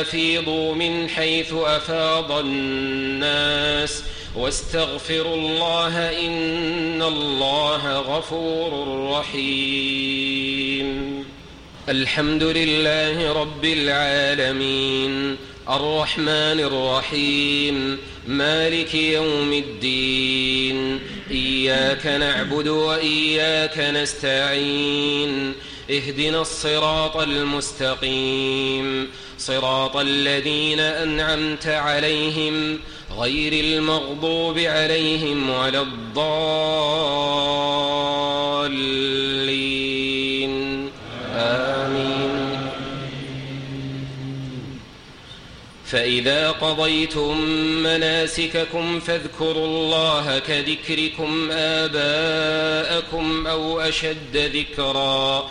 أفيضوا من حيث أفاض الناس واستغفروا الله إن الله غفور رحيم. الحمد لله رب العالمين. الرحمن الرحيم. مالك يوم الدين. إياك نعبد وإياك نستعين. اهدنا الصراط المستقيم. صراط الذين أنعمت عليهم غير المغضوب عليهم ولا الضالين. آمين. فإذا قضيتم مناسككم فاذكروا الله كذكركم آباءكم أو أشد ذكرًا.